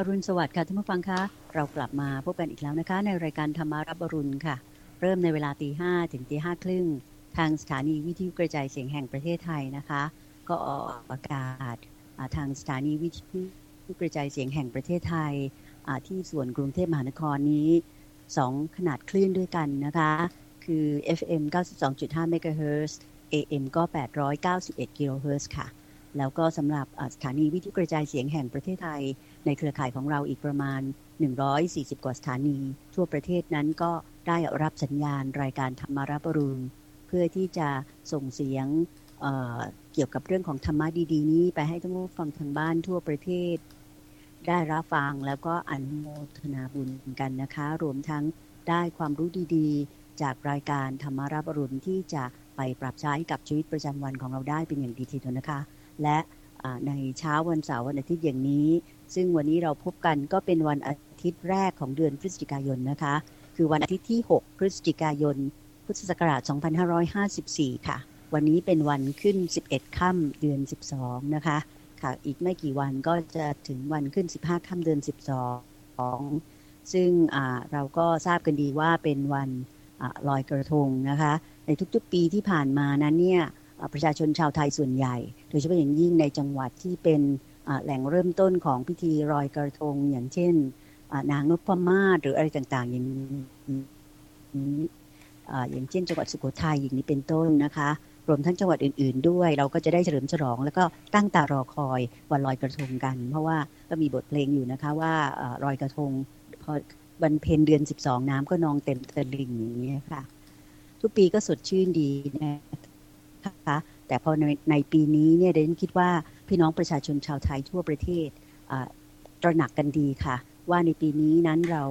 อรุณสวัสดิ์ค่ะท่านผู้ฟังคะ เรากลับมาพบกันอีกแล้วนะคะ ในรายการธรรมารับอรุณค่ะ เริ่มในเวลาตีห้ถึงตีห้าครึ่งทางสถานีวิทยุกระจายเสียงแห่งประเทศไทยนะคะ ก็ออกอากาศทางสถานีวิทยุกระจายเสียงแห่งประเทศไทยที่ส่วนกรุงเทพมหานครนี้ 2 ขนาดคลื่นด้วยกันนะคะ คือ FM 92.5 MHz AM ก็ 891 kHz ค่ะ แล้วก็สำหรับสถานีวิทยุกระจายเสียงแห่งประเทศไทย ในเครือข่ายของเราอีกประมาณ 140 กว่าสถานี ทั่วประเทศนั้นก็ได้รับสัญญาณรายการธรรมารับรุณเพื่อที่จะส่งเสียงเเกี่ยวกับเรื่องของธรรมะดี ๆ นี้ ไปให้ท่านผู้ฟังทางบ้านทั่วประเทศ ได้รับฟังแล้วก็อนุโมทนาบุญกันนะคะ รวมทั้งได้ความรู้ดีๆ จากรายการธรรมารับรุณที่จะไปปรับใช้กับชีวิตประจำวันของเราได้เป็นอย่างดีทีเดียวนะคะ และ ในเช้าวันเสาร์วันอาทิตย์อย่างนี้ ซึ่งวันนี้เราพบกันก็เป็นวันอาทิตย์แรกของเดือนพฤศจิกายนนะคะ คือวันอาทิตย์ที่ 6 พฤศจิกายน พุทธศักราช 2554 ค่ะ วันนี้เป็นวันขึ้น 11 ค่ำเดือน 12 นะคะ ค่ะ อีกไม่กี่วันก็จะถึงวันขึ้น 15 ค่ำเดือน 12 ซึ่งเราก็ทราบกันดีว่าเป็นวันลอยกระทงนะคะ ในทุกๆปีที่ผ่านมานั้นเนี่ย ประชาชนชาวไทยส่วนใหญ่ โดยเฉพาะอย่างยิ่งในจังหวัดที่เป็นแหล่งเริ่มต้นของพิธีลอยกระทง อย่างเช่นนางนพมาศหรืออะไรต่างๆ อย่างนี้อย่างเช่นจังหวัดสุโขทัยอย่างนี้เป็นต้นนะคะรวมทั้งจังหวัดอื่น ๆ ด้วย เราก็จะได้เฉลิมฉลอง แล้วก็ตั้งตารอคอยวันลอยกระทงกัน เพราะว่าก็มีบทเพลงอยู่นะคะว่าลอยกระทงพอวันเพ็ญเดือน 12 น้ำก็นองเต็มตะลิงอย่างนี้ค่ะ ทุกปีก็สดชื่นดีนะ คะแต่พอในในปีนี้เนี่ยเดนคิดว่าพี่น้องประชาชนชาวไทยทั่วประเทศตระหนักกันดีค่ะ ว่าในปีนี้นั้นเรา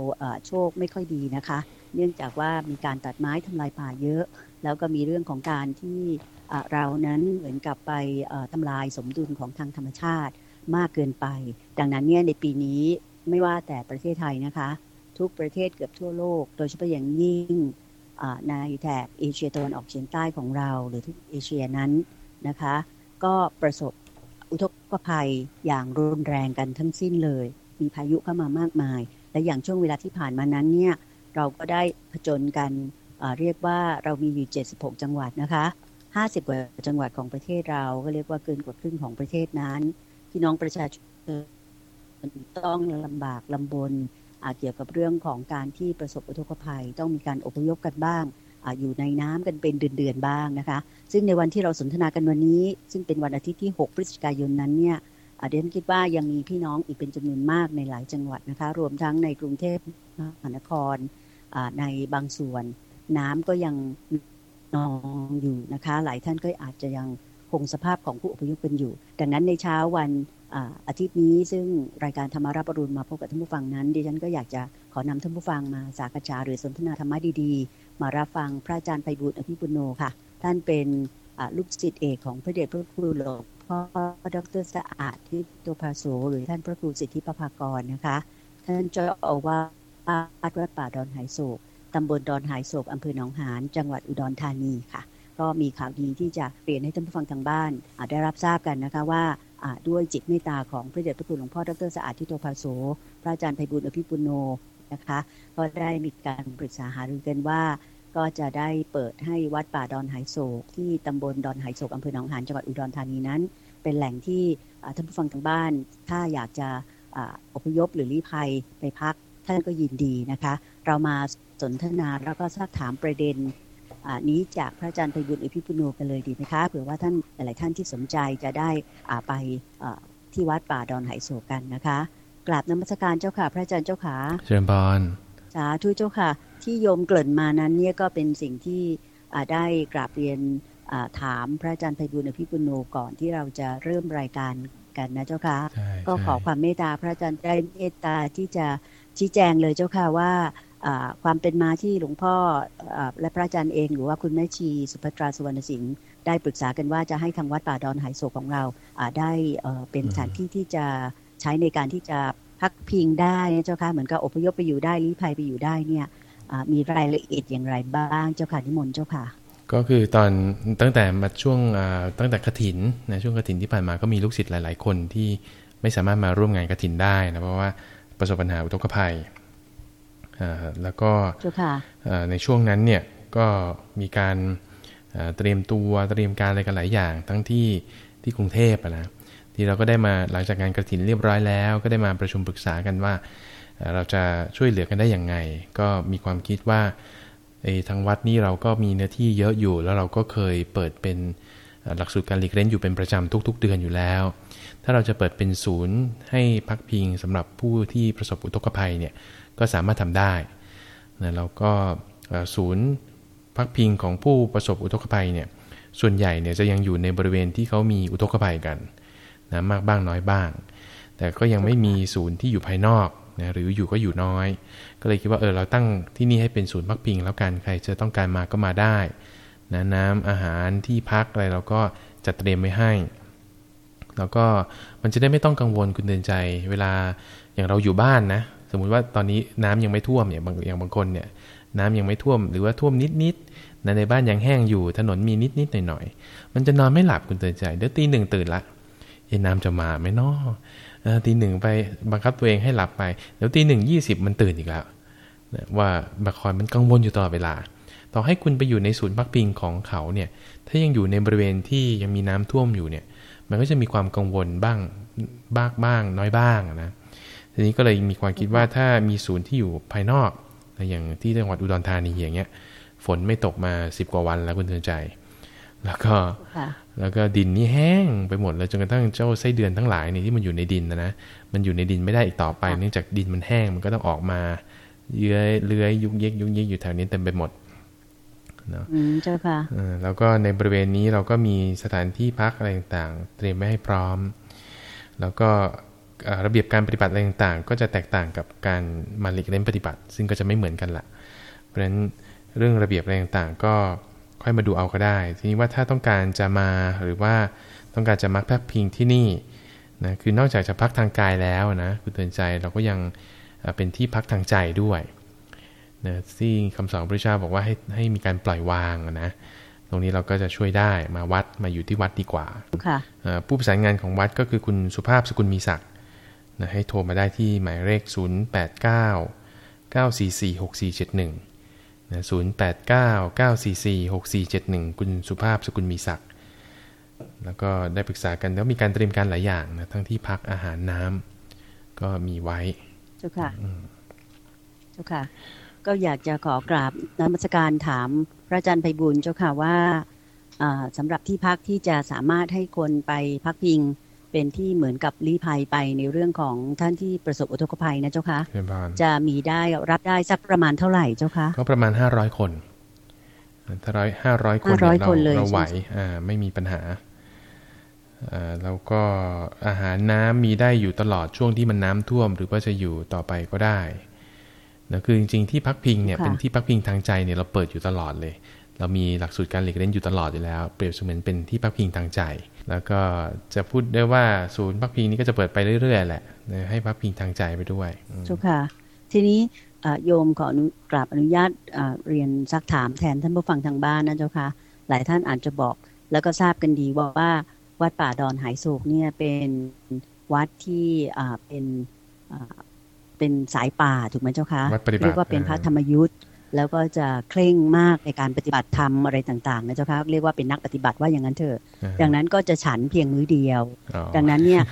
โชคไม่ค่อยดีนะคะ เนื่องจากว่ามีการตัดไม้ทำลายป่าเยอะ แล้วก็มีเรื่องของการที่เรานั้นเหมือนกับไปทำลายสมดุลของทางธรรมชาติมากเกินไป ดังนั้นเนี่ยในปีนี้ไม่ว่าแต่ประเทศไทยนะคะ ทุกประเทศเกือบทั่วโลก โดยเฉพาะอย่างยิ่ง ในแถบเอเชียตะวันออกเฉียงใต้ของเราหรือทุกเอเชียนั้นนะคะ ก็ประสบอุทกภัยอย่างรุนแรงกันทั้งสิ้นเลย มีพายุเข้ามามากมาย และอย่างช่วงเวลาที่ผ่านมานั้นเนี่ยเราก็ได้ผจญกันเรียกว่าเรามีอยู่ 76 จังหวัดนะคะ 50 กว่าจังหวัดของประเทศเราก็เรียกว่าเกินกว่าครึ่งของประเทศนั้นพี่น้องประชาชนต้องลำบากลำบน เกี่ยวกับเรื่องของการที่ประสบอุทกภัย ต้องมีการอพยพกันบ้างออยู่ในน้ำกันเป็นเดือนๆบ้างนะคะ ซึ่งในวันที่เราสนทนากันวันนี้ ซึ่งเป็นวันอาทิตย์ที่ 6 พฤศจิกายนนั้นเนี่ยเดนคิดว่ายังมีพี่น้องอีกเป็นจำนวนมากในหลายจังหวัดนะคะ รวมทั้งในกรุงเทพมหานครในบางส่วน น้ำก็ยังนองอยู่นะคะ หลายท่านก็อาจจะยังคงสภาพของผู้อพยพเป็นอยู่ ดังนั้นในเช้าวัน อาทิตย์นี้ซึ่งรายการธรรมารับปรุณมาพบกับท่านผู้ฟังนั้นดิฉันก็อยากจะขอนำท่านผู้ฟังมาสากษาหรือสนทนาธรรมะดีๆ มารับฟังพระอาจารย์ไพบุตรอภิปุโนค่ะ ท่านเป็นลูกศิษย์เอกของพระเดชพระคุณหลวงพ่อดรสะอาดที่ตัวพาโสหรือท่านพระครูสิทธิปภากรนะคะ ท่านเจ้าอาวาสวัดป่าดอนหายโศกตำบลดอนหายโศกอำเภอหนองหานจังหวัดอุดรธานีค่ะ ก็มีข่าวดีที่จะเปลี่ยนให้ท่านผู้ฟังทางบ้านได้รับทราบกันนะคะว่า ด้วยจิตเมตตาของพระเดชพระคุณหลวงพ่อดรสะอาดทิโตภาโสพระอาจารย์ไพบุญอภิปุโนนะคะ ก็ได้มีการปรึกษาหารือกันว่า ก็จะได้เปิดให้วัดป่าดอนไหโศก ที่ตำบลดอนไหโศกอำเภอหนองหานจังหวัดอุดรธานีนั้น เป็นแหล่งที่ท่านผู้ฟังทางบ้าน ถ้าอยากจะอพยพหรือลี้ภัยไปพักท่านก็ยินดีนะคะ เรามาสนทนาแล้วก็ซักถามประเด็น นี้จากพระอาจารย์ไพบุญอภิปุโนกันเลยดีไหมคะเผื่อว่าท่านหลายท่านที่สนใจจะได้ไปที่วัดป่าดอนไหโศกันนะคะกราบนมัสการเจ้าค่ะ พระอาจารย์เจ้าขาเชิญบานสาธุเจ้าค่ะ ที่โยมเกริ่นมานั้นเนี่ยก็เป็นสิ่งที่ได้กราบเรียนถามพระอาจารย์ไพบุญอภิปุโนก่อนที่เราจะเริ่มรายการกันนะเจ้าค่ะ ก็ขอความเมตตาพระอาจารย์ได้เมตตาที่จะชี้แจงเลยเจ้าค่ะว่า ความเป็นมาที่หลวงพ่ออและพระอาจารย์เอง หรือว่าคุณแม่ชีสุภัตราสุวรรณสิงห์ได้ปรึกษากันว่าจะให้ทางวัดป่าดอนหายโศกของเราได้เป็นสถานที่ที่จะใช้ในการที่จะพักพิงได้เจ้าค่ะเหมือนกับอพยพไปอยู่ได้ลี้ภัยไปอยู่ได้เนี่ยมีรายละเอียดอย่างไรบ้างเจ้าค่ะนิมนต์เจ้าค่ะ ก็คือตอนตั้งแต่มาช่วงตั้งแต่กระถินนะช่วงกระถินที่ผ่านมาก็มีลูกศิษย์หลาย ๆ คนที่ไม่สามารถมาร่วมงานกระถินได้นะเพราะว่าประสบปัญหาอุทกภัย แล้วก็เจ้าค่ะในช่วงนั้นเนี่ยก็มีการเตรียมตัวเตรียมการอะไรกันหลายอย่าง ทั้งที่ที่กรุงเทพนะที่เราก็ได้มาหลังจากงานกระถินเรียบร้อยแล้ว ก็ได้มาประชุมปรึกษากันว่า เราจะช่วยเหลือกันได้อย่างไง ก็มีความคิดว่าทางวัดนี้เราก็มีเนื้อที่เยอะอยู่ แล้วเราก็เคยเปิดเป็น หลักสูตรการหลีกเล่นอยู่เป็นประจำทุก ๆ เดือนอยู่แล้ว ถ้าเราจะเปิดเป็นศูนย์ให้พักพิงสำหรับผู้ที่ประสบอุทกภัยเนี่ยก็สามารถทำได้นะแล้วก็ศูนย์พักพิงของผู้ประสบอุทกภัยเนี่ยส่วนใหญ่เนี่ยจะยังอยู่ในบริเวณที่เขามีอุทกภัยกันนะมากบ้างน้อยบ้าง แต่ก็ยังไม่มีศูนย์ที่อยู่ภายนอกนะหรืออยู่ก็อยู่น้อย ก็เลยคิดว่าเออเราตั้งที่นี่ให้เป็นศูนย์พักพิงแล้วกันใครจะต้องการมาก็มาได้ นะน้ำอาหารที่พักอะไรเราก็จัดเตรียมไว้ให้ แล้วก็มันจะได้ไม่ต้องกังวลคุณเดินใจ เวลาอย่างเราอยู่บ้านนะ สมมุติว่าตอนนี้น้ำยังไม่ท่วมเนี่ยบางอย่างบางคนเนี่ยน้ำยังไม่ท่วมหรือว่าท่วมนิดๆในในบ้านยังแห้งอยู่ถนนมีนิดๆหน่อยๆมันจะนอนไม่หลับคุณเตือนใจเดี๋ยวตีหนึ่งตื่นละเอ็น้ำจะมาไหมนาะตีหนึ่งไปบังคับตัวเองให้หลับไปเดี๋ยวตีหนึ่งยี่สิบมันตื่นอีกแล้วว่าบาคอยมันกังวลอยู่ตลอดเวลา ต่อให้คุณไปอยู่ในศูนย์พักพิงของเขาเนี่ย ถ้ายังอยู่ในบริเวณที่ยังมีน้ำท่วมอยู่เนี่ย มันก็จะมีความกังวลบ้างบ้างบ้าง น้อยบ้างนะ ทีนี้ก็เลยมีความคิดว่าถ้ามีศูนย์ที่อยู่ภายนอก อย่างที่จังหวัดอุดรธานีอย่างเงี้ย ฝนไม่ตกมาสิบกว่าวันแล้วคุณเตือนใจ แล้วก็แล้วก็ดินนี่แห้งไปหมดเลยจนกระทั่งเจ้าไส้เดือนทั้งหลายนี่ที่มันอยู่ในดินนะนะ มันอยู่ในดินไม่ได้อีกต่อไป เนื่องจากดินมันแห้งมันก็ต้องออกมาเลื้อยเลื้อยยุกยิกยุกยิกอยู่แถวนี้เต็มไปหมด เนาะเจ้าค่ะแล้วก็ในบริเวณนี้เราก็มีสถานที่พักอะไรต่างๆ เตรียมไว้ให้พร้อม แล้วก็ระเบียบการปฏิบัติอะไรต่างๆ ก็จะแตกต่างกับการมาหลีกเล่นปฏิบัติ ซึ่งก็จะไม่เหมือนกันละเพราะฉะนั้นเรื่องระเบียบอะไรต่างๆ ก็ค่อยมาดูเอาก็ได้ ทีนี้ว่าถ้าต้องการจะมาหรือว่าต้องการจะมักพักพิงที่นี่นะคือนอกจากจะพักทางกายแล้วนะคุณเตือนใจเราก็ยังเป็นที่พักทางใจด้วย นะที่คำสอนพระเจ้าบอกว่าให้ให้มีการปล่อยวางนะตรงนี้เราก็จะช่วยได้มาวัดมาอยู่ที่วัดดีกว่าผู้ประสานงานของวัดก็คือคุณสุภาพสกุลมีศักดิ์นะให้โทรมาได้ที่หมายเลข 0 8 9 9 4 4 6 4 7 1นะ0 8 9 9 4 4 6 4 7 1 คุณสุภาพสกุลมีศักดิ์แล้วก็ได้ปรึกษากันแล้วมีการเตรียมการหลายอย่างนะทั้งที่พักอาหารน้ำก็มีไว้เจ้าค่ะเจ้าค่ะ ก็อยากจะขอกราบนมัสการถามพระอาจารย์ไพบุญเจ้าค่ะว่าสำหรับที่พักที่จะสามารถให้คนไปพักพิงเป็นที่เหมือนกับลี้ภัยไปในเรื่องของท่านที่ประสบอุทกภัยนะเจ้าคะจะมีได้รับได้สักประมาณเท่าไหร่เจ้าคะก็ประมาณห้าร้อยคนถ้าร้อยห้าร้อยคนเราเราไหวอ่าไม่มีปัญหาอ่าแล้วก็อาหารน้ำมีได้อยู่ตลอดช่วงที่มันน้ำท่วม หรือว่าจะอยู่ต่อไปก็ได้ นะคือจริงๆที่พักพิงเนี่ยเป็นที่พักพิงทางใจเนี่ยเราเปิดอยู่ตลอดเลย เรามีหลักสูตรการหลีกเล่นอยู่ตลอดอยู่แล้ว เปรียบเสมือนเป็นที่พักพิงทางใจ แล้วก็จะพูดได้ว่าศูนย์พักพิงนี้ก็จะเปิดไปเรื่อยๆแหละให้พักพิงทางใจไปด้วยจุค่ะทีนี้โยมขออนกราบอนุญาตเรียนซักถามแทนท่านผู้ฟังทางบ้านนะเจ้าค่ะหลายท่านอาจจะบอก แล้วก็ทราบกันดีว่าว่าวัดป่าดอนหายโศกเนี่ยเป็นวัดที่เป็น เป็นสายป่าถูกไหมเจ้าคะเรียกว่าเป็นพระธรรมยุทธ์แล้วก็จะเคร่งมากในการปฏิบัติธรรมอะไรต่างๆนะเจ้าค่ะเรียกว่าเป็นนักปฏิบัติว่าอย่างนั้นเถอะ ดังนั้นก็จะฉันเพียงมื้อเดียว ดังนั้นเนี่ย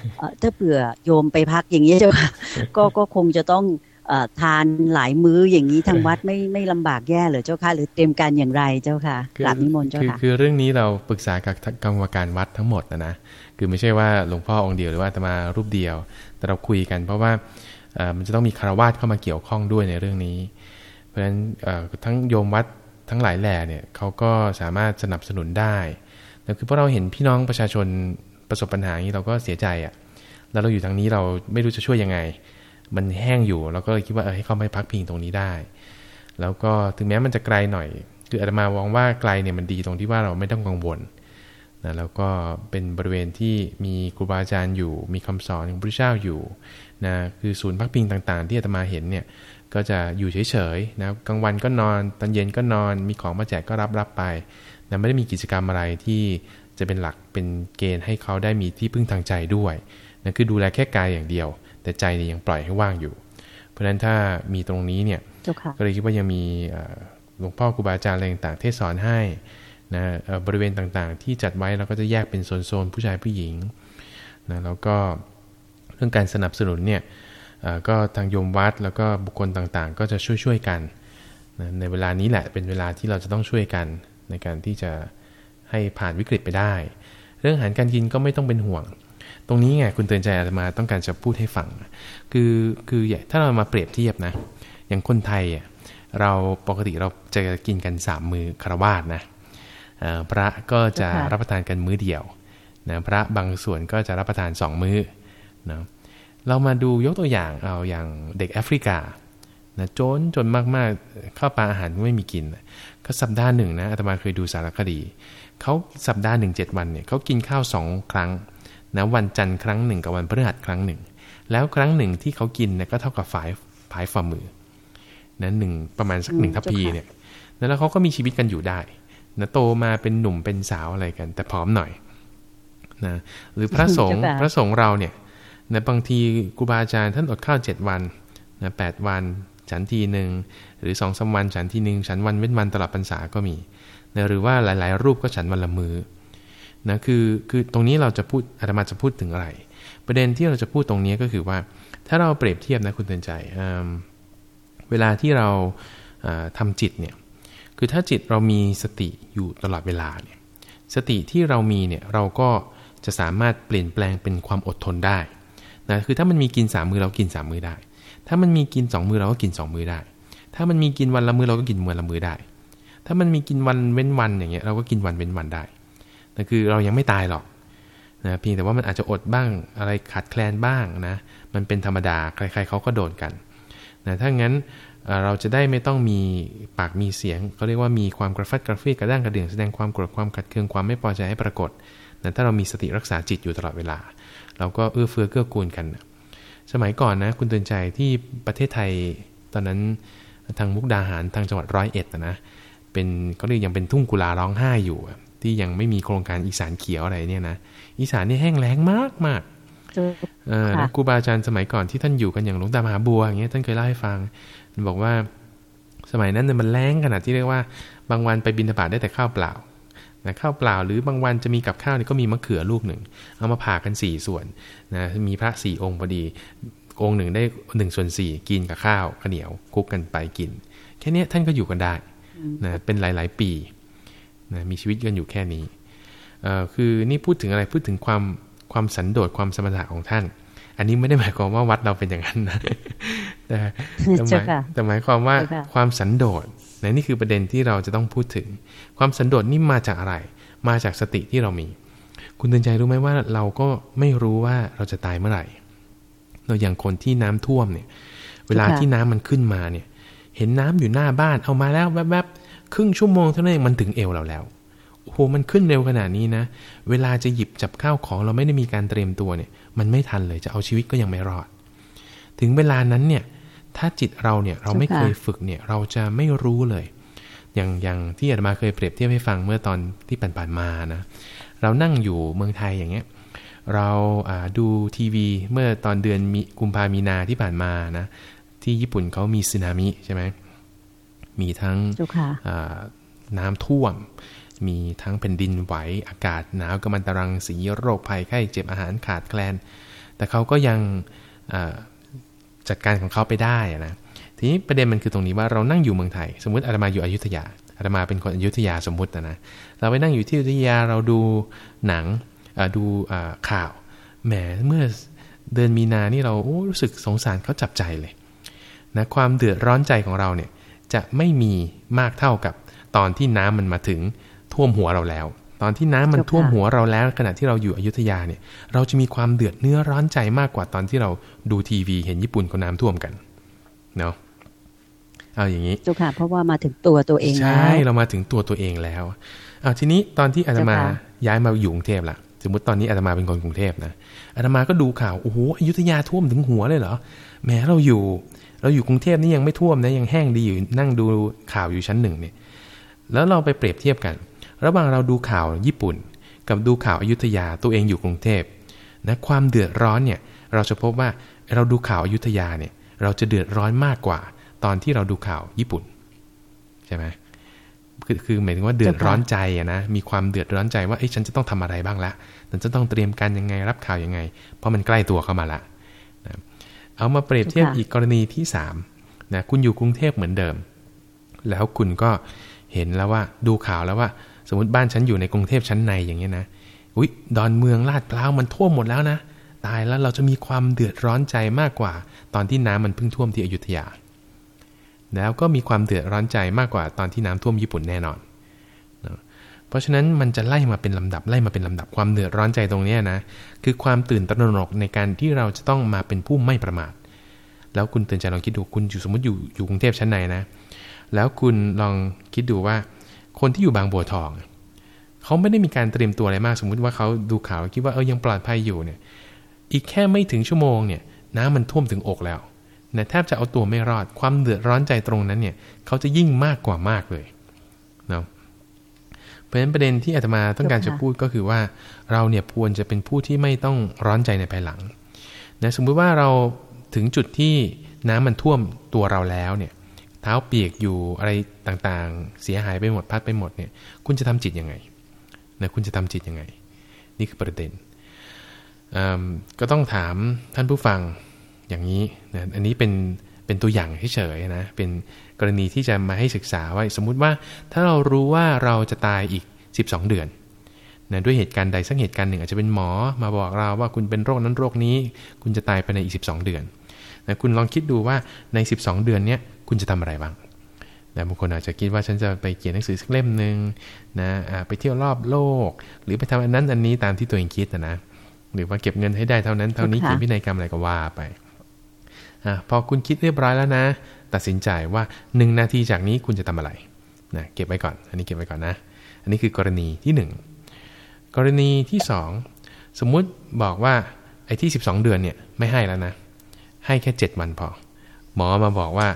ถ้าเผื่อโยมไปพักอย่างนี้เจ้าค่ะก็ก็คงจะต้องทานหลายมื้ออย่างนี้ทางวัดไม่ไม่ลำบากแย่หรือเจ้าค่ะหรือเตรียมการอย่างไรเจ้าค่ะกราบนิมนต์เจ้าค่ะคือเรื่องนี้เราปรึกษากับกรรมการวัดทั้งหมดนะนะคือไม่ใช่ว่าหลวงพ่อองค์เดียวหรือว่าจะมารูปเดียว แต่เราคุยกันเพราะว่า มันจะต้องมีคารวาสเข้ามาเกี่ยวข้องด้วยในเรื่องนี้ เพราะฉะนั้นทั้งโยมวัดทั้งหลายแหล่เนี่ยเขาก็สามารถสนับสนุนได้แต่คือพราะเราเห็นพี่น้องประชาชนประสบปัญหาอย่างนี้เราก็เสียใจอะ่ะแล้วเราอยู่ทางนี้เราไม่รู้จะช่วยยังไง มันแห้งอยู่เราก็เลยคิดว่าเออให้เขาไม่พักพิงตรงนี้ได้ แล้วก็ถึงแม้มันจะไกลหน่อย คืออาตมามองว่าไกลเนี่ยมันดีตรงที่ว่าเราไม่ต้องกังวลนะแล้วก็เป็นบริเวณที่มีครูบาอาจารย์อยู่ มีคำสอนของพระเจ้าอยู่ นะคือศูนย์พักพิงต่างๆ ที่อาตมาเห็นเนี่ยก็จะอยู่เฉยๆนะกลางวันก็นอนตอนเย็นก็นอนมีของมาแจกก็รับรับไปนะไม่ได้มีกิจกรรมอะไรที่จะเป็นหลักเป็นเกณฑ์ให้เขาได้มีที่พึ่งทางใจด้วยนะคือดูแลแค่กายอย่างเดียว แต่ใจเนี่ยยังปล่อยให้ว่างอยู่ราะฉะนั้นถ้ามีตรงนี้เนี่ยเจ้าค่ะก็เลยคิดว่ายังมีเอ่อหลวงพ่อครูบาอาจารย์อะไรต่างๆเทศสอนให้นะเอ่อบริเวณต่างๆ ที่จัดไว้เราก็จะแยกเป็นโซนๆผู้ชายผู้หญิงนะแล้วก็ เรื่องการสนับสนุนเนี่ยเอ่อก็ทางโยมวัดแล้วก็บุคคลต่างๆ ก็จะช่วยๆกันนะในเวลานี้แหละเป็นเวลาที่เราจะต้องช่วยกันในการที่จะให้ผ่านวิกฤตไปได้ เรื่องอาหารการกินก็ไม่ต้องเป็นห่วง ตรงนี้ไงคุณเตือนใจอาตมาต้องการจะพูดให้ฟัง คือคือถ้าเรามาเปรียบเทียบนะอย่างคนไทยอะเราปกติเราจะกินกันสามมือคารวาสนะเอ่อพระก็จะค่ะรับประทานกันมื้อเดียวนะพระบางส่วนก็จะรับประทานสองมื้อ นะเรามาดูยกตัวอย่างเอาอย่างเด็กแอฟริกานะจนจนมากๆข้าวปลาอาหารก็ไม่มีกิน ก็สัปดาห์หนึ่งนะอาตมาเคยดูสารคดีเขาสัปดาห์หนึ่งเจ็ดวันเนี่ยเขากินข้าวสองครั้งนะวันจันทร์ครั้งหนึ่งกับวันพฤหัสครั้งหนึ่ง แล้วครั้งหนึ่งที่เขากินเนี่ยก็เท่ากับฝายฝายฝ่ามือนะหนึ่งประมาณสักหนึ่งอืมทัพพีเจ้าค่ะเนี่ยแล้วเขาก็มีชีวิตกันอยู่ได้นะโตมาเป็นหนุ่มเป็นสาวอะไรกัน แต่ผอมหน่อยนะหรือพระสงฆ์เจ้าค่ะพระสงฆ์เราเนี่ย นะบางทีครูบาอาจารย์ท่านอดข้าวเจ็ดวันนะแปดวัน ฉันทีหนึ่งหรือสองสามวันฉันทีหนึ่งฉันวันเว้นวันตลอดพรรษาก็มีนะหรือว่าหลาย ๆ รูปก็ฉันวันละมือนะคือคือตรงนี้เราจะพูดอาตมาจะพูดถึงอะไร ประเด็นที่เราจะพูดตรงนี้ก็คือว่า ถ้าเราเปรียบเทียบนะคุณเตือนใจอืมเวลาที่เราอ่าทำจิตเนี่ยคือถ้าจิตเรามีสติอยู่ตลอดเวลาเนี่ยสติที่เรามีเนี่ยเราก็จะสามารถเปลี่ยนแปลงเป็นความอดทนได้ นะคือถ้ามันมีกินสามมือเรากินสามมือได้ ถ้ามันมีกินสองมือเราก็กินสองมือได้ ถ้ามันมีกินวันละมือเราก็กินวันละมือได้ ถ้ามันมีกินวันเว้นวันอย่างเงี้ยเราก็กินวันเว้นวันได้แต่คือเรายังไม่ตายหรอกนะเพียงแต่ว่ามันอาจจะอดบ้างอะไรขาดแคลนบ้างนะมันเป็นธรรมดาใครๆเขาก็โดนกันนะถ้างั้นเราจะได้ไม่ต้องมีปากมีเสียงเขาเรียกว่ามีความกระฟัดกระฟีกระด้างกระเดื่องแสดงความโกรธความขัดเคืองความไม่พอใจให้ปรากฏนะถ้าเรามีสติรักษาจิตอยู่ตลอดเวลา เราก็เอื้อเฟื้อเกื้อกูลกัน สมัยก่อนนะคุณเตือนใจที่ประเทศไทยตอนนั้นทางมุกดาหารทางจังหวัดร้อยเอ็ดนะนะเป็นเขาเรียกยังเป็นทุ่งกุลาร้องไห้อยู่อะที่ยังไม่มีโครงการอีสานเขียวอะไรเนี่ยนะอีสานนี่แห้งแล้งมากมากเจ้าเออค่ะแล้วครูบาอาจารย์สมัยก่อนที่ท่านอยู่กันอย่างหลวงตามหาบัวอย่างเงี้ยท่านเคยเล่าให้ฟังท่านบอกว่าสมัยนั้นเนี่ยมันแล้งขนาดที่เรียกว่า บางวันไปบิณฑบาตได้แต่ข้าวเปล่า นะข้าวเปล่าหรือบางวันจะมีกับข้าวนี่ก็มีมะเขือลูกหนึ่ง เอามาผ่ากันสี่ส่วนนะมีพระสี่องค์พอดี องค์หนึ่งได้หนึ่งส่วนสี่กินกับข้าวข้าวเหนียวคลุกกันไปกิน แค่เนี้ยท่านก็อยู่กันได้นะเป็นหลาย ๆ ปีนะมีชีวิตกันอยู่แค่นี้เอ่อคือนี่พูดถึงอะไรพูดถึงความความสันโดษความสมถะของท่าน อันนี้ไม่ได้หมายความว่าวัดเราเป็นอย่างนั้นนะแต่แต่หเจ้ามายค่ะแต่หมายความว่าเจ้าค่ะความสันโดษ นะนี่คือประเด็นที่เราจะต้องพูดถึง ความสันโดษนี่มาจากอะไร มาจากสติที่เรามี คุณเตือนใจรู้ไหมว่าเราก็ไม่รู้ว่าเราจะตายเมื่อไหร่ เราอย่างคนที่น้ำท่วมเนี่ย เวลาค่ะที่น้ำมันขึ้นมาเนี่ย เห็นน้ำอยู่หน้าบ้านเอามาแล้วแวบๆครึ่งชั่วโมงเท่านั้นเองมันถึงเอวเราแล้วโอ้โหมันขึ้นเร็วขนาดนี้นะ เวลาจะหยิบจับข้าวของเราไม่ได้มีการเตรียมตัวเนี่ย มันไม่ทันเลยจะเอาชีวิตก็ยังไม่รอด ถึงเวลานั้นเนี่ย ถ้าจิตเราเนี่ยเราไม่เคยฝึกเนี่ยเราจะไม่รู้เลย อย่างอย่างที่อาตมาเคยเปรียบเทียบให้ฟังเมื่อตอนที่ผ่านๆมานะเรานั่งอยู่เมืองไทยอย่างเงี้ยเราอ่าดูทีวีเมื่อตอนเดือนมิกุมภามีนาที่ผ่านมานะที่ญี่ปุ่นเขามีสึนามิใช่ไหมมีทั้งเจ้าค่ะอ่าน้ำท่วม มีทั้งแผ่นดินไหวอากาศหนาวกัมมันตรังสีโรคภัยไข้เจ็บอาหารขาดแคลน แต่เขาก็ยังอ่า จัดการของเขาไปได้อะนะทีนี้ประเด็นมันคือตรงนี้ว่าเรานั่งอยู่เมืองไทย สมมติอาตมาอยู่อยุธยาอาตมาเป็นคนอยุธยาสมมตินะนะเราไปนั่งอยู่ที่อยุธยาเราดูหนังดูข่าวแหมเมื่อเดือนมีนานี่เราโอ้รู้สึกสงสารเขาจับใจเลยนะความเดือดร้อนใจของเราเนี่ยจะไม่มีมากเท่ากับตอนที่น้ำมันมาถึงท่วมหัวเราแล้ว ตอนที่น้ำมันเจ้าค่ะท่วมหัวเราแล้ว ขณะที่เราอยู่อยุธยาเนี่ย เราจะมีความเดือดเนื้อร้อนใจมากกว่าตอนที่เราดูทีวีเห็นญี่ปุ่นเขาน้ำท่วมกันเนาะเอาอย่างนี้เจ้าค่ะเพราะว่ามาถึงตัวตัวเองแล้ใช่วเรามาถึงตัวตัวเองแล้วอ่าทีนี้ตอนที่อาตมาเจ้าค่ะย้ายมาอยู่กรุงเทพล่ะ สมมติตอนนี้อาตมาเป็นคนกรุงเทพนะอาตมาก็ดูข่าวโอ้โหอยุธยาท่วมถึงหัวเลยเหรอแหมเราอยู่ เราอยู่กรุงเทพนี่ยังไม่ท่วมนะยังแห้งดีอยู่นั่งดูข่าวอยู่ชั้นหนึ่งเนี่ย แล้วเราไปเปรียบเทียบกัน ระหว่างเราดูข่าวญี่ปุ่น กับดูข่าวอยุธยาตัวเองอยู่กรุงเทพนะความเดือดร้อนเนี่ยเราจะพบว่าเราดูข่าวอยุธยาเนี่ยเราจะเดือดร้อนมากกว่า ตอนที่เราดูข่าวญี่ปุ่นใช่ไหมคือคือหมายถึงว่าเดือดร้อนใจอะนะมีความเดือดร้อนใจว่าเอ้ฉันจะต้องทำอะไรบ้างละฉันจะต้องเตรียมการยังไงรับข่าวยังไง เพราะมันใกล้ตัวเข้ามาละนะเอามาเปรียบเทียบอีกกรณีที่สามนะคุณอยู่กรุงเทพเหมือนเดิม แล้วคุณก็เห็นแล้วว่าดูข่าวแล้วว่า สมมติบ้านฉันอยู่ในกรุงเทพชั้นในอย่างเงี้ยนะอุ้ยดอนเมืองลาดพร้าวมันท่วมหมดแล้วนะ ตายแล้วเราจะมีความเดือดร้อนใจมากกว่า ตอนที่น้ำมันเพิ่งท่วมที่อยุธยา แล้วก็มีความเดือดร้อนใจมากกว่าตอนที่น้ำท่วมญี่ปุ่นแน่นอนเพราะฉะนั้นมันจะไล่มาเป็นลำดับไล่มาเป็นลำดับความเดือดร้อนใจตรงนี้นะคือความตื่นตระหนกในการที่เราจะต้องมาเป็นผู้ไม่ประมาท แล้วคุณตื่นใจลองคิดดูคุณอยู่สมมติอยู่อยู่กรุงเทพชั้นในนะ แล้วคุณลองคิดดูว่า คนที่อยู่บางบัวทอง เขาไม่ได้มีการเตรียมตัวอะไรมากสมมุติว่าเขาดูข่าวคิดว่าเออยังปลอดภัยอยู่เนี่ยอีกแค่ไม่ถึงชั่วโมงเนี่ยน้ำมันท่วมถึงอกแล้วนะแทบจะเอาตัวไม่รอดความเดือดร้อนใจตรงนั้นเนี่ยเขาจะยิ่งมากกว่ามากเลยเนาะเพราะฉะนั้นประเด็นที่อาตมาต้องการจะพูดก็คือว่าเราเนี่ยควรจะเป็นผู้ที่ไม่ต้องร้อนใจในภายหลังนะสมมุติว่าเราถึงจุดที่น้ำมันท่วมตัวเราแล้วเนี่ย ท้าเปียกอยู่อะไรต่างๆ เสียหายไปหมดพัดไปหมดเนี่ย คุณจะทำจิตยังไงนะคุณจะทำจิตยังไง นี่คือประเด็นก็ต้องถามท่านผู้ฟังอย่างนี้นะอันนี้เป็นเป็นตัวอย่างเฉยๆนะ เป็นกรณีที่จะมาให้ศึกษาว่าสมมุติว่าถ้าเรารู้ว่าเราจะตายอีก 12 เดือนนะด้วยเหตุการณ์ใดสักเหตุการณ์หนึ่งอาจจะเป็นหมอมาบอกเราว่าคุณเป็นโรคนั้นโรคนี้ คุณจะตายภายในอีก 12 เดือน นะคุณลองคิดดูว่าใน 12 เดือนเนี้ยคุณจะทำอะไรบ้างนะบางคนอาจจะคิดว่าฉันจะไปเขียนหนังสือสักเล่มหนึ่งนะไปเที่ยวรอบโลก หรือไปทำอันนั้นอันนี้ตามที่ตัวเองคิดนะหรือว่าเก็บเงินให้ได้เท่านั้นเท่านี้เขียนพินัยกรรมอะไรก็ว่าไปอพอคุณคิดเรียบร้อยแล้วนะ ตัดสินใจว่าหนึ่งนาทีจากนี้คุณจะทำอะไรนะเก็บไว้ก่อน อันนี้เก็บไว้ก่อนนะ อันนี้คือกรณีที่ 1 กรณีที่ 2 สมมุติบอกว่าไอ้ที่ 12 เดือนเนี่ยไม่ให้แล้วนะ ให้แค่7วันพอ หมอมาบอกว่า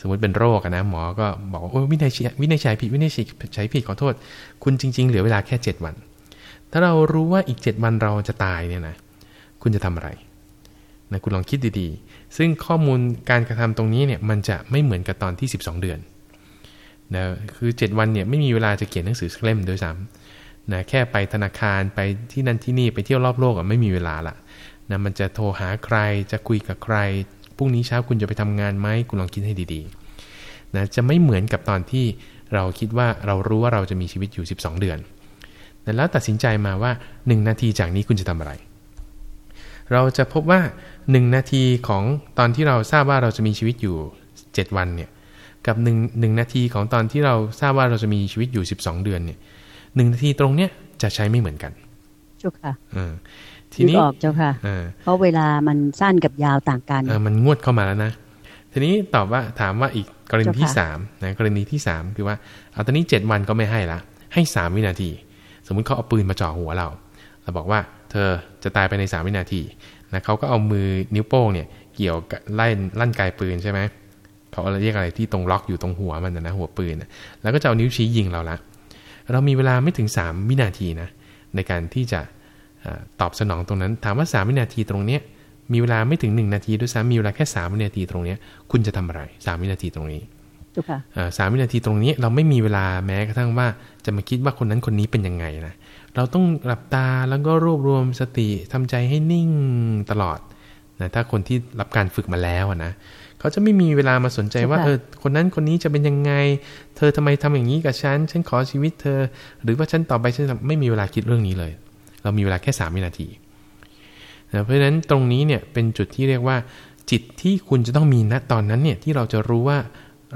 สมมติเป็นโรคนะหมอก็บอกว่าโอ้วินัยวินัยชัยผิดวินัยชัยผิดขอโทษ คุณจริง ๆ เหลือเวลาแค่7วัน ถ้าเรารู้ว่าอีก7วันเราจะตายเนี่ยนะคุณจะทำอะไรนะคุณลองคิดดีๆ ซึ่งข้อมูลการกระทำตรงนี้เนี่ยมันจะไม่เหมือนกับตอนที่ 12 เดือนนะคือ 7 วันเนี่ยไม่มีเวลาจะเขียนหนังสือสักเล่มด้วยซ้ำนะแค่ไปธนาคารไปที่นั่นที่นี่ไปเที่ยวรอบโลกอะไม่มีเวลาละ นะมันจะโทรหาใครจะคุยกับใครพรุ่งนี้เช้าคุณจะไปทำงานไหมคุณลองคิดให้ดีๆนะจะไม่เหมือนกับตอนที่เราคิดว่าเรารู้ว่าเราจะมีชีวิตอยู่ 12 เดือนนะแล้วตัดสินใจมาว่า 1 นาทีจากนี้คุณจะทำอะไร เราจะพบว่า 1 นาทีของตอนที่เราทราบว่าเราจะมีชีวิตอยู่ 7 วันเนี่ยกับ1งนาทีของตอนที่เราทราบว่าเราจะมีชีวิตอยู่ 12 เดือนเนี่ยหนาทีตรงเนี้ยจะใช้ไม่เหมือนกันจุกค่ะ ทีนี้ออกเจ้าค่ะเพราะเวลามันสั้นกับยาวต่างกันมันงวดเข้ามาแล้วนะทีนี้ตอบว่าถามว่าอีกกรณีที่สามนะกรณีที่สามคือว่าเอาตอนนี้เจ็ดวันก็ไม่ให้ละให้สามวินาที สมมุติเขาเอาปืนมาจ่อหัวเราเราบอกว่าเธอจะตายไปในสามวินาทีนะเขาก็เอามือนิ้วโป้งเนี่ยเกี่ยวไล่ลั่นไกปืนใช่ไหมเขาเรียกอะไรที่ตรงล็อกอยู่ตรงหัวมันนะหัวปืนแล้วก็จะเอานิ้วชี้ยิงเราละเรามีเวลาไม่ถึงสามวินาทีนะในการที่จะ ตอบสนองตรงนั้น ถามว่า 3 วินาทีตรงเนี้ยมีเวลาไม่ถึง 1 นาทีด้วยซ้ำมีเวลาแค่ 3 วินาทีตรงเนี้ยคุณจะทำอะไร 3 วินาทีตรงนี้สามวินาทีตรงนี้เราไม่มีเวลาแม้กระทั่งว่าจะมาคิดว่าคนนั้นคนนี้เป็นยังไงนะเราต้องหลับตาแล้วก็รวบรวมสติทำใจให้นิ่งตลอดนะถ้าคนที่รับการฝึกมาแล้วนะเขาจะไม่มีเวลามาสนใจว่าเออคนนั้นคนนี้จะเป็นยังไง เธอทำไมทำอย่างนี้กับฉัน ฉันขอชีวิตเธอ หรือว่าฉันต่อไปฉันไม่มีเวลาคิดเรื่องนี้เลย เรามีเวลาแค่ 3 วินาทีนะเพราะฉะนั้นตรงนี้เนี่ยเป็นจุดที่เรียกว่า จิตที่คุณจะต้องมีณตอนนั้นเนี่ยที่เราจะรู้ว่า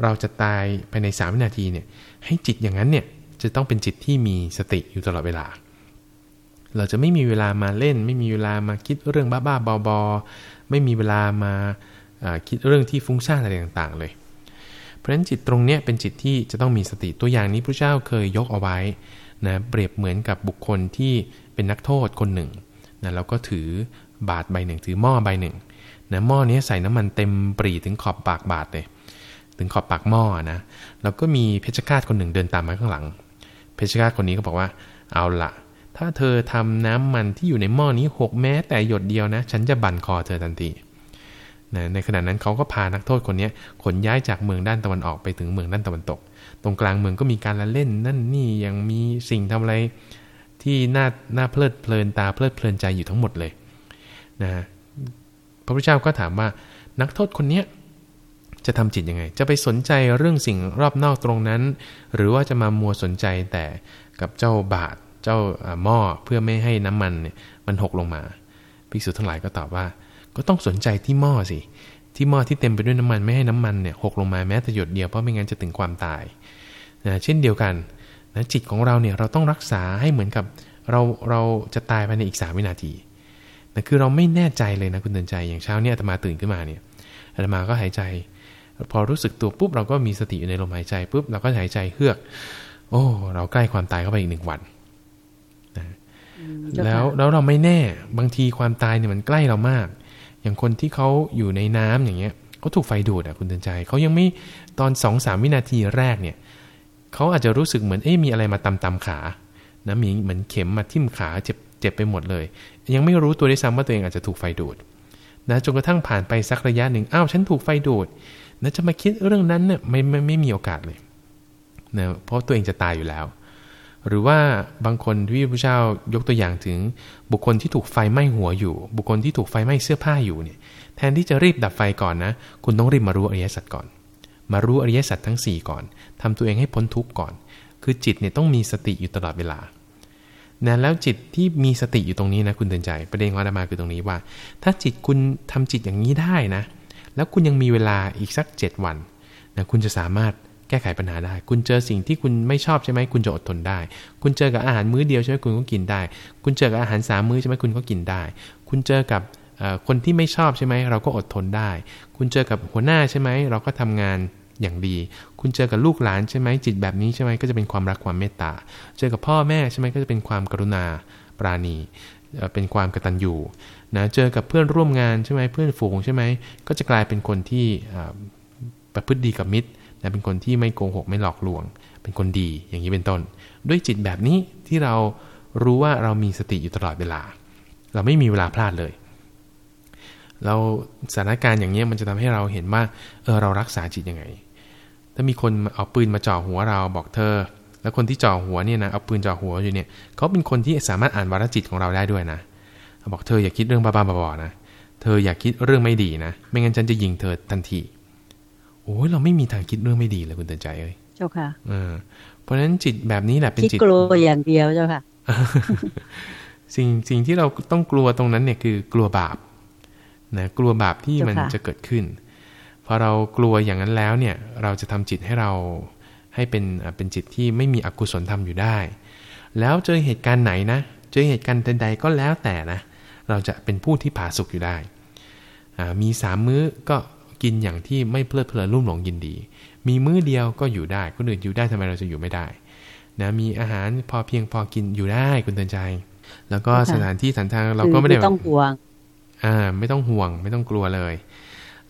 เราจะตายภายใน 3 วินาทีเนี่ยให้จิตอย่างนั้นเนี่ยจะต้องเป็นจิตที่มีสติอยู่ตลอดเวลา เราจะไม่มีเวลามาเล่น ไม่มีเวลามาคิดเรื่องบ้าๆบอๆไม่มีเวลามาคิดเรื่องที่ฟุ้งซ่านอะไรต่างๆ เลย เพราะฉะนั้นจิตตรงนี้เป็นจิตที่จะต้องมีสติตัวอย่างนี้พระเจ้าเคยยกเอาไว้ นะเปรียบเหมือนกับบุคคลที่เป็นนักโทษคนหนึ่งนะแล้วก็ถือบาทใบหนึ่ง ถือหม้อใบหนึ่งนะหม้อนี้ใส่น้ำมันเต็มปรีถึงขอบปากบาทเลยถึงขอบปากหม้อนะแล้วก็มีเพชฌฆาตคนหนึ่งเดินตามมาข้างหลัง เพชฌฆาตคนนี้ก็บอกว่าเอาละถ้าเธอทำน้ำมันที่อยู่ในหม้อนี้หกแม้แต่หยดเดียวนะ ฉันจะบั่นคอเธอทันทีนะในขณะนั้นเขาก็พานักโทษคนนี้ขนย้ายจากเมืองด้านตะวันออกไปถึงเมืองด้านตะวันตก ตรงกลางเมืองก็มีการละเล่น นั่นนี่ยังมีสิ่งทำอะไรที่น่าน่าเพลิดเพลินตาเพลิดเพลินใจอยู่ทั้งหมดเลยนะพระพุทธเจ้าก็ถามว่านักโทษคนนี้จะทำจิตยังไง จะไปสนใจเรื่องสิ่งรอบนอกตรงนั้น หรือว่าจะมามัวสนใจแต่กับเจ้าบาทเจ้าหม้อเพื่อไม่ให้น้ำมันเนี่ยมันหกลงมาภิกษุทั้งหลายก็ตอบว่า ก็ต้องสนใจที่หม้อสิ ที่หม้อที่เต็มไปด้วยน้ำมันไม่ให้น้ำมันเนี่ยหกลงมาแม้แต่หยดเดียวเพราะไม่งั้นจะถึงความตายนะเช่นเดียวกันนะจิตของเราเนี่ยเราต้องรักษาให้เหมือนกับเราเราจะตายภายในอีกสามวินาทีนะคือเราไม่แน่ใจเลยนะคุณเตือนใจอย่างเช้าเนี่ยอาตมาตื่นขึ้นมาเนี่ยอาตมาก็หายใจ พอรู้สึกตัวปุ๊บเราก็มีสติอยู่ในลมหายใจปุ๊บเราก็หายใจเฮือก โอ้ เราใกล้ความตายเข้าไปอีกหนึ่งวันนะแล้วแล้วเราไม่แน่บางทีความตายเนี่ยมันใกล้เรามาก อย่างคนที่เขาอยู่ในน้ำอย่างเงี้ยเขาถูกไฟดูดอะคุณเตือนใจเขายังไม่ตอนสองสามวินาทีแรกเนี่ยเขาอาจจะรู้สึกเหมือนเอ๊ะมีอะไรมาตำตำขานะมีเหมือนเข็มมาทิ่มขาเจ็บเจ็บไปหมดเลย ยังไม่รู้ตัวได้ซ้ำว่าตัวเองอาจจะถูกไฟดูดนะจนกระทั่งผ่านไปสักระยะหนึ่งอ้าวฉันถูกไฟดูดนะจะมาคิดเรื่องนั้นเนี่ยไม่ไม่ไม่มีโอกาสเลยนะเพราะตัวเองจะตายอยู่แล้ว หรือว่าบางคนที่พระเจ้ายกตัวอย่างถึง บุคคลที่ถูกไฟไหม้หัวอยู่ บุคคลที่ถูกไฟไหม้เสื้อผ้าอยู่เนี่ยแทนที่จะรีบดับไฟก่อนนะ คุณต้องรีบมารู้อริยสัจก่อน มารู้อริยสัจทั้ง 4 ก่อนทำตัวเองให้พ้นทุกข์ก่อน คือจิตเนี่ยต้องมีสติอยู่ตลอดเวลานะแล้วจิตที่มีสติอยู่ตรงนี้นะคุณเตือนใจ ประเด็นของอาตมาคือตรงนี้ว่า ถ้าจิตคุณทำจิตอย่างนี้ได้นะ แล้วคุณยังมีเวลาอีกสักเจ็ดวันนะคุณจะสามารถ แก้ไขปัญหาได้ คุณเจอสิ่งที่คุณไม่ชอบใช่ไหมคุณจะอดทนได้ คุณเจอกับอาหารมื้อเดียวใช่ไหมคุณก็กินได้ คุณเจอกับอาหารสามมื้อใช่ไหมคุณก็กินได้ คุณเจอกับคนที่ไม่ชอบใช่ไหมเราก็อดทนได้ คุณเจอกับหัวหน้าใช่ไหมเราก็ทำงานอย่างดี คุณเจอกับลูกหลานใช่ไหมจิตแบบนี้ใช่ไหมก็จะเป็นความรักความเมตตา เจอกับพ่อแม่ใช่ไหมก็จะเป็นความกรุณาปราณี เป็นความกตัญญูนะเจอกับเพื่อนร่วมงานใช่ไหมเพื่อนฝูงใช่ไหมก็จะกลายเป็นคนที่ประพฤติดีกับมิตร นะเป็นคนที่ไม่โกหกไม่หลอกลวง เป็นคนดีอย่างนี้เป็นต้น ด้วยจิตแบบนี้ที่เรารู้ว่าเรามีสติอยู่ตลอดเวลา เราไม่มีเวลาพลาดเลย เราสถานการณ์อย่างนี้มันจะทำให้เราเห็นว่าเออเรารักษาจิตยังไง ถ้ามีคนเอาปืนมาจ่อหัวเราบอกเธอ แล้วคนที่จ่อหัวเนี่ยนะเอาปืนจ่อหัวอยู่เนี่ยเขาเป็นคนที่สามารถอ่านวาระจิตของเราได้ด้วยนะบอกเธออย่าคิดเรื่องบ้าๆบอๆนะเธออย่าคิดเรื่องไม่ดีนะ ไม่งั้นฉันจะยิงเธอทันที โอ้ยเราไม่มีทางคิดเรื่องไม่ดีเลยคุณเตือนใจเอ้ยเจ้าค่ะเออเพราะฉะนั้นจิตแบบนี้แหละเป็นจิตกลัวอย่างเดียวเจ้าค่ะ สิ่งสิ่งที่เราต้องกลัวตรงนั้นเนี่ยคือกลัวบาปนะกลัวบาปที่มันจะเกิดขึ้นพอเรากลัวอย่างนั้นแล้วเนี่ย เราจะทำจิตให้เราให้เป็นเป็นจิตที่ไม่มีอกุศลธรรมอยู่ได้ แล้วเจอเหตุการณ์ไหนนะเจอเหตุการณ์ใดๆก็แล้วแต่นะ เราจะเป็นผู้ที่ผาสุกอยู่ได้มีสามมื้อก็ กินอย่างที่ไม่เพลิดเพลินรุ่มหลงยินดี มีมื้อเดียวก็อยู่ได้คนอื่นอยู่ได้ทำไมเราจะอยู่ไม่ได้นะมีอาหารพอเพียงพอกินอยู่ได้คุณเตือนใจ แล้วก็สถานที่สันทางเราก็ไม่ได้ต้องห่วงอ่าไม่ต้องห่วงไม่ต้องกลัวเลย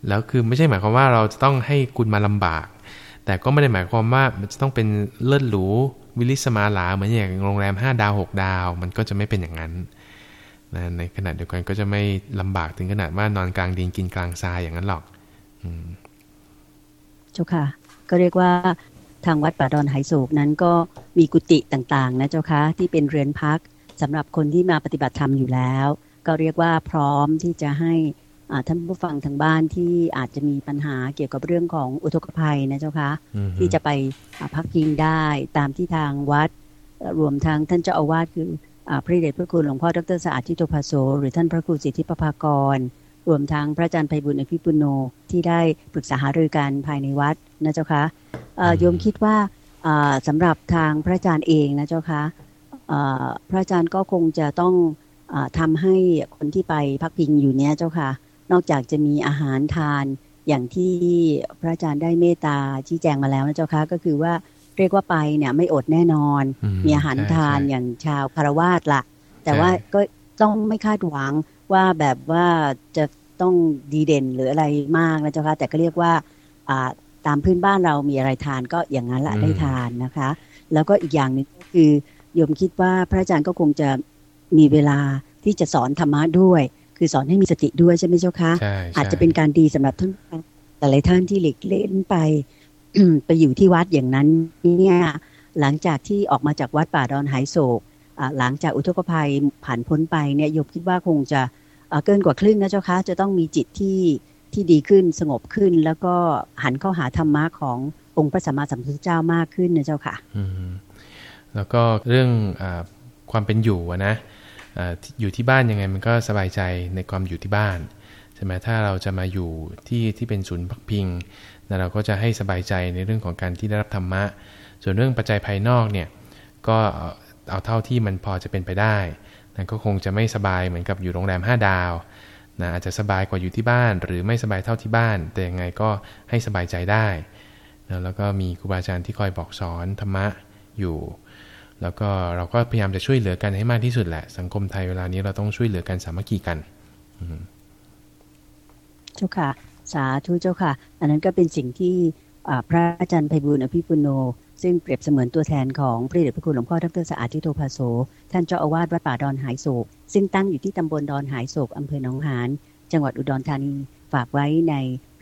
แล้วคือไม่ใช่หมายความว่าเราจะต้องให้คุณมาลำบาก แต่ก็ไม่ได้หมายความว่ามันจะต้องเป็นเลิศหรูวิลิสมาลาเหมือนอย่างโรงแรมห้าดาวหกดาว มันก็จะไม่เป็นอย่างนั้นนะในขณะเดียวกันก็จะไม่ลำบากถึงขนาดว่านอนกลางดินกินกลางทรายอย่างนั้นหรอกอืม เจ้าค่ะ ก็เรียกว่าทางวัดป่าดอนไหโศกนั้นก็มีกุฏิต่างๆ นะเจ้าค่ะที่เป็นเรือนพักสำหรับคนที่มาปฏิบัติธรรมอยู่แล้ว ก็เรียกว่าพร้อมที่จะให้ท่านผู้ฟังทางบ้านที่อาจจะมีปัญหาเกี่ยวกับเรื่องของอุทกภัยนะเจ้าคะที่จะไปพักพิงได้ตามที่ทางวัด รวมทางท่านเจ้าอาวาสคือพระเดชพระคุณหลวงพ่อดรสะอาดทิโตภาโซหรือท่านพระครูสิทธิปภากร รวมทางพระอาจารย์ไพบุญอภิปุโนที่ได้ปรึกษาหารือกันภายในวัดนะเจ้าคะโยมคิดว่าสำหรับทางพระอาจารย์เองนะเจ้าคะพระอาจารย์ก็คงจะต้องอทำให้คนที่ไปพักพิงอยู่เนี้ยเจ้าค่ะ นอกจากจะมีอาหารทานอย่างที่พระอาจารย์ได้เมตตาชี้แจงมาแล้วนะเจ้าคะก็คือว่าเรียกว่าไปเนี่ยไม่อดแน่นอน มีอาหารทานอย่างชาวคารวาสละแต่ว่าก็ต้องไม่คาดหวัง ว่าแบบว่าจะต้องดีเด่นหรืออะไรมากนะเจ้าคะแต่ก็เรียกว่าตามพื้นบ้านเรามีอะไรทานก็อย่างนั้นละได้ทานนะคะ แล้วก็อีกอย่างหนึ่งก็คือโยมคิดว่าพระอาจารย์ก็คงจะมีเวลาที่จะสอนธรรมะด้วย คือสอนให้มีสติด้วยใช่ไหมเจ้าคะใช่อาจจะเป็นการดีสำหรับท่านแต่หลายท่านที่หลีกเล่นไปไปอยู่ที่วัดอย่างนั้นเนี่ยหลังจากที่ออกมาจากวัดป่าดอนหายโศก หลังจากอุทกภัยผ่านพ้นไปเนี่ยโยมคิดว่าคงจะเกินกว่าครึ่งนะเจ้าคะจะต้องมีจิตที่ที่ดีขึ้นสงบขึ้น แล้วก็หันเข้าหาธรรมะขององค์พระสัมมาสัมพุทธเจ้ามากขึ้นนะเจ้าค่ะแล้วก็เรื่องอความเป็นอยู่นะอยู่ที่บ้านยังไงมันก็สบายใจในความอยู่ที่บ้านใช่ไหมถ้าเราจะมาอยู่ที่ที่เป็นศูนย์พักพิงนะเราก็จะให้สบายใจในเรื่องของการที่ได้รับธรรมะ ส่วนเรื่องปัจจัยภายนอกเนี่ยก็ เอาเท่าที่มันพอจะเป็นไปได้นั่นก็คงจะไม่สบายเหมือนกับอยู่โรงแรม 5 ดาวนะอาจจะสบายกว่าอยู่ที่บ้าน หรือไม่สบายเท่าที่บ้าน แต่ยังไงก็ให้สบายใจได้นะแล้วก็มีครูบาอาจารย์ที่คอยบอกสอนธรรมะอยู่ แล้วก็เราก็พยายามจะช่วยเหลือกันให้มากที่สุดแหละ สังคมไทยเวลานี้เราต้องช่วยเหลือกันสามัคคีกันเจ้าค่ะ สาธุเจ้าค่ะ อันนั้นก็เป็นสิ่งที่พระอาจารย์ไพบุญอภิปุโน ซึ่งเปรียบเสมือนตัวแทนของพระเดชพระคุณหลวงพ่อดรสะอาดทิโตภาโสท่านเจ้าอาวาสวัดป่าดอนหายโศก ซึ่งตั้งอยู่ที่ตำบลดอนหายโศกอำเภอหนองหานจังหวัดอุดรธานีฝากไว้ใน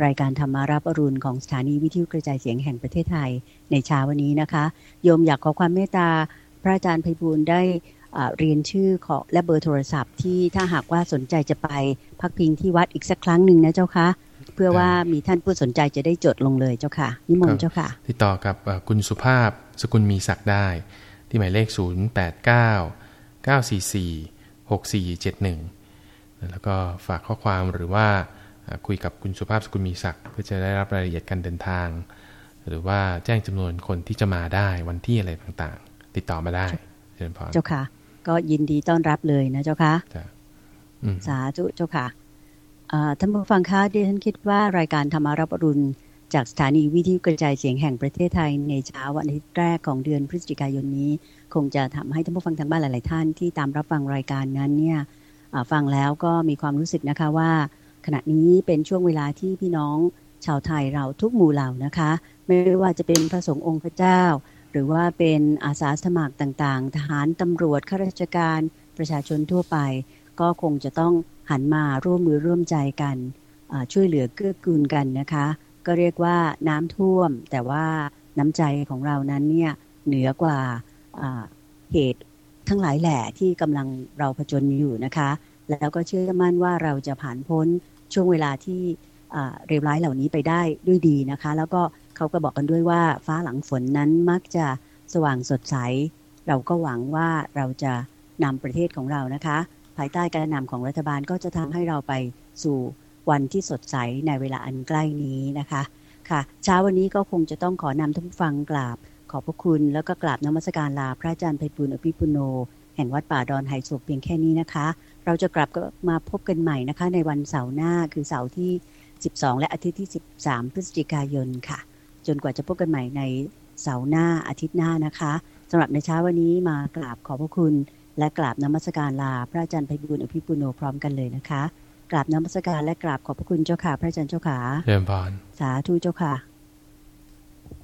รายการธรรมารับอรุณของสถานีวิทยุกระจายเสียงแห่งประเทศไทยในเช้าวันนี้นะคะ โยมอยากขอความเมตตาพระอาจารย์ไพบุญได้เรียนชื่อของและเบอร์โทรศัพท์ที่ถ้าหากว่าสนใจจะไปพักพิงที่วัดอีกสักครั้งหนึ่งนะเจ้าคะ เพื่อว่ามีท่านผู้สนใจจะได้จดลงเลยเจ้าค่ะ นิมนต์เจ้าค่ะ ติดต่อกับคุณสุภาพสกุลมีศักดิ์ได้ ที่หมายเลข 0 8 9 9 4 4 6 4 7 1 แล้วก็ฝากข้อความหรือว่าคุยกับคุณสุภาพสกุลมีศักดิ์เพื่อจะได้รับรายละเอียดการเดินทาง หรือว่าแจ้งจำนวนคนที่จะมาได้วันที่อะไรต่างๆ ติดต่อมาได้เชิญพรเจ้าค่ะ ก็ยินดีต้อนรับเลยนะเจ้าค่ะสาธุเจ้าค่ะ ท่านผู้ฟังคะดิฉันคิดว่ารายการธรรมารับรุณ จากสถานีวิทยุกระจายเสียงแห่งประเทศไทยในเช้าวันอาทิตย์แรกของเดือนพฤศจิกายนนี้ คงจะทำให้ท่านผู้ฟังทางบ้านหลาย ๆ ท่านที่ตามรับฟังรายการนั้นเนี่ยฟังแล้วก็มีความรู้สึกนะคะว่า ขณะนี้เป็นช่วงเวลาที่พี่น้องชาวไทยเราทุกหมู่เหล่านะคะ ไม่ว่าจะเป็นพระสงฆ์องค์พระเจ้า หรือว่าเป็นอาสาสมัครต่าง ๆ ทหารตำรวจข้าราชการประชาชนทั่วไป ก็คงจะต้อง หันมาร่วมมือร่วมใจกันช่วยเหลือเกื้อกูลกันนะคะ ก็เรียกว่าน้ำท่วม แต่ว่าน้ำใจของเรานั้นเนี่ยเหนือกว่าเหตุทั้งหลายแหล่ที่กำลังเราผจญอยู่นะคะ แล้วก็เชื่อมั่นว่าเราจะผ่านพ้นช่วงเวลาที่เร็วร้ายเหล่านี้ไปได้ด้วยดีนะคะ แล้วก็เขาก็บอกกันด้วยว่าฟ้าหลังฝนนั้นมักจะสว่างสดใส เราก็หวังว่าเราจะนำประเทศของเรานะคะ ภายใต้การนำของรัฐบาลก็จะทำให้เราไปสู่วันที่สดใสในเวลาอันใกล้นี้นะคะค่ะเช้าวันนี้ก็คงจะต้องขอนำทุกฟังกราบ ขอบพระคุณแล้วก็กราบนมัสการลาพระอาจารย์ไพบุญอภิปุโน แห่งวัดป่าดอนไฮโศกเพียงแค่นี้นะคะ เราจะกลับมาพบกันใหม่นะคะ ในวันเสาร์หน้าคือเสาร์ที่ 12 และอาทิตย์ที่ 13 พฤศจิกายนค่ะ จนกว่าจะพบกันใหม่ในเสาร์หน้าอาทิตย์หน้านะคะสำหรับในเช้าวันนี้มากราบขอบพระคุณ และกราบนมัสการลา พระอาจารย์ไพบุญอภิปุโนพร้อมกันเลยนะคะกราบนมัสการและกราบขอบพระคุณเจ้าค่ะ พระอาจารย์เจ้าค่ะเรียนพรสาธุเจ้าค่ะ